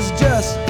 is just